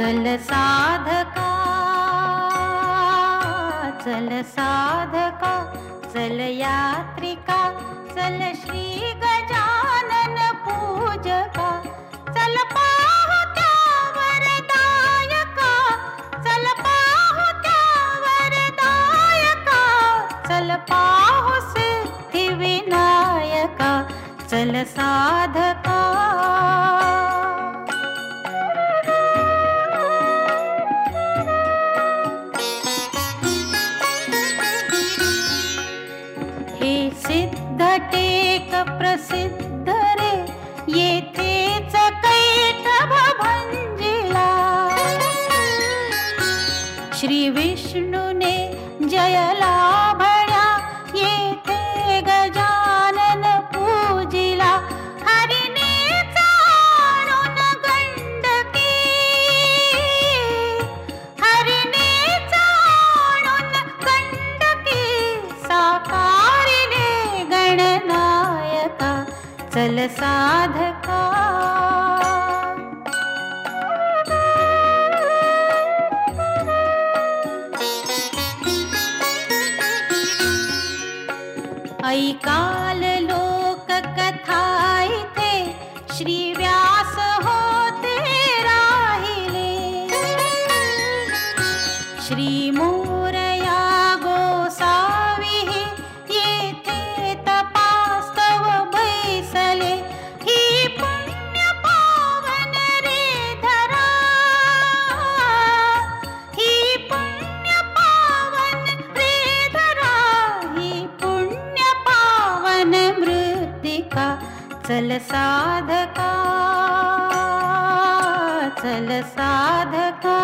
चल साधका चल साधका चल यात्रिका चल श्री गजानन पूजका चल पाहु त्या वरदायका चल पाहु त्या वरदायका चल पाहु सिद्धि विनायका चल साधका टेक प्रसिद्ध रे येथेच कैटभ भंजिला श्री विष्णूने जयला चल साधका। ऐकाल लोक कथायते श्री व्यास होते राहिले। श्री मोरया चल साधका चल साधका